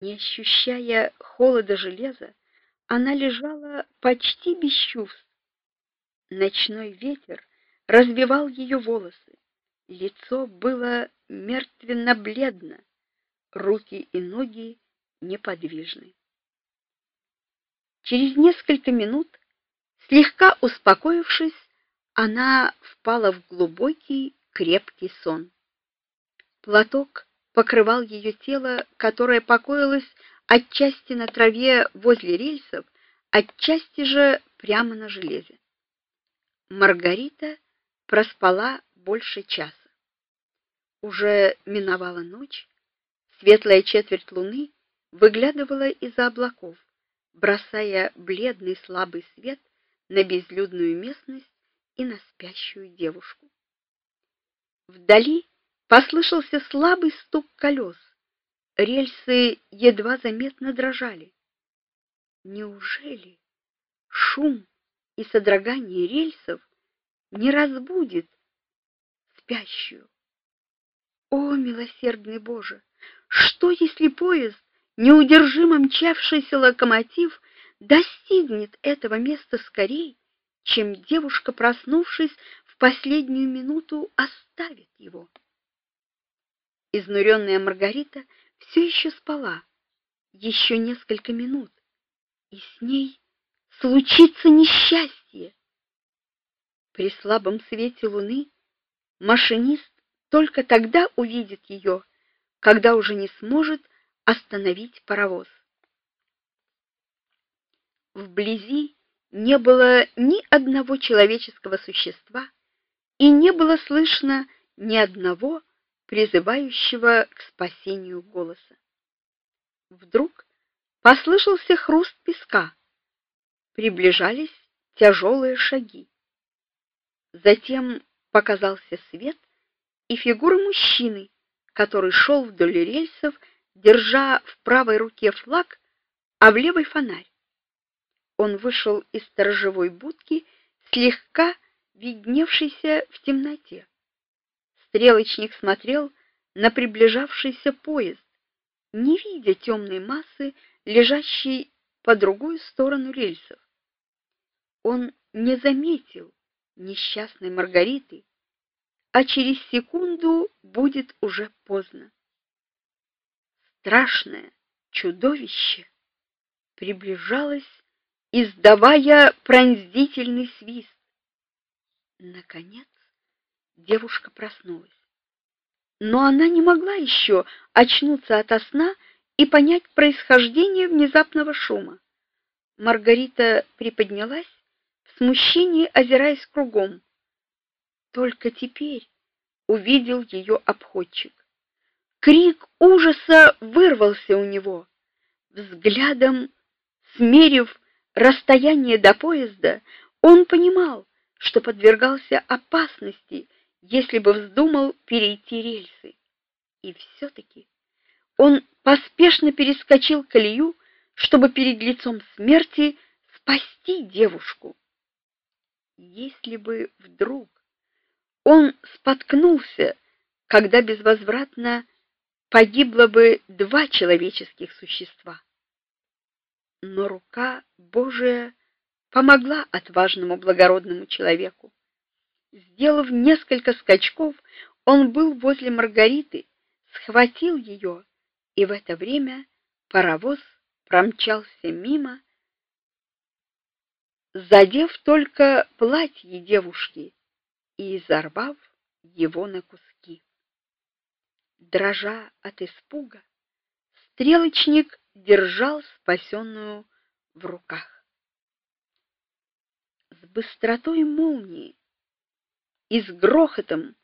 Не ощущая холода железа, она лежала почти без чувств. Ночной ветер развивал ее волосы. Лицо было мертвенно-бледно, руки и ноги неподвижны. Через несколько минут, слегка успокоившись, она впала в глубокий, крепкий сон. Платок покрывал ее тело, которое покоилось отчасти на траве возле рельсов, отчасти же прямо на железе. Маргарита проспала больше часа. Уже миновала ночь, светлая четверть луны выглядывала из-за облаков, бросая бледный слабый свет на безлюдную местность и на спящую девушку. Вдали послышался слабый стук колес. Рельсы едва заметно дрожали. Неужели шум и содрогание рельсов не разбудит спящую? О, милосердный Боже, что если поезд, неудержимо мчавшийся локомотив, достигнет этого места скорее, чем девушка, проснувшись в последнюю минуту, оставит? Изнуренная Маргарита все еще спала. Еще несколько минут, и с ней случится несчастье. При слабом свете луны машинист только тогда увидит ее, когда уже не сможет остановить паровоз. Вблизи не было ни одного человеческого существа, и не было слышно ни одного призывающего к спасению голоса. Вдруг послышался хруст песка. Приближались тяжелые шаги. Затем показался свет и фигура мужчины, который шел вдоль рельсов, держа в правой руке флаг, а в левой фонарь. Он вышел из сторожевой будки, слегка видневшейся в темноте. Стрелочник смотрел на приближавшийся поезд, не видя темной массы, лежащей по другую сторону рельсов. Он не заметил несчастной Маргариты, а через секунду будет уже поздно. Страшное чудовище приближалось, издавая пронзительный свист. Наконец девушка проснулась. Но она не могла еще очнуться ото сна и понять происхождение внезапного шума. Маргарита приподнялась, в смущении озираясь кругом. Только теперь увидел ее обходчик. Крик ужаса вырвался у него. Взглядом смерив расстояние до поезда, он понимал, что подвергался опасности если бы вздумал перейти рельсы. И все таки он поспешно перескочил колею, чтобы перед лицом смерти спасти девушку. Если бы вдруг он споткнулся, когда безвозвратно погибло бы два человеческих существа. Но рука Божия помогла отважному благородному человеку. Сделав несколько скачков, он был возле Маргариты, схватил ее, и в это время паровоз промчался мимо, задев только платье девушки и изорвав его на куски. Дрожа от испуга, стрелочник держал спасенную в руках. С быстротой молнии и с грохотом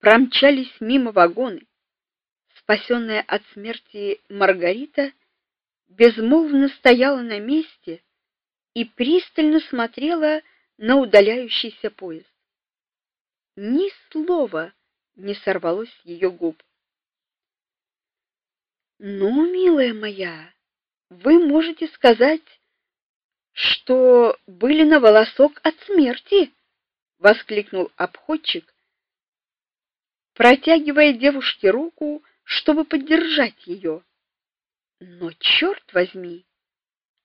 промчались мимо вагоны. Спасенная от смерти Маргарита безмолвно стояла на месте и пристально смотрела на удаляющийся поезд. Ни слова не сорвалось с ее губ. "Ну, милая моя, вы можете сказать, что были на волосок от смерти", воскликнул обходчик, протягивая девушке руку, чтобы поддержать ее. Но черт возьми,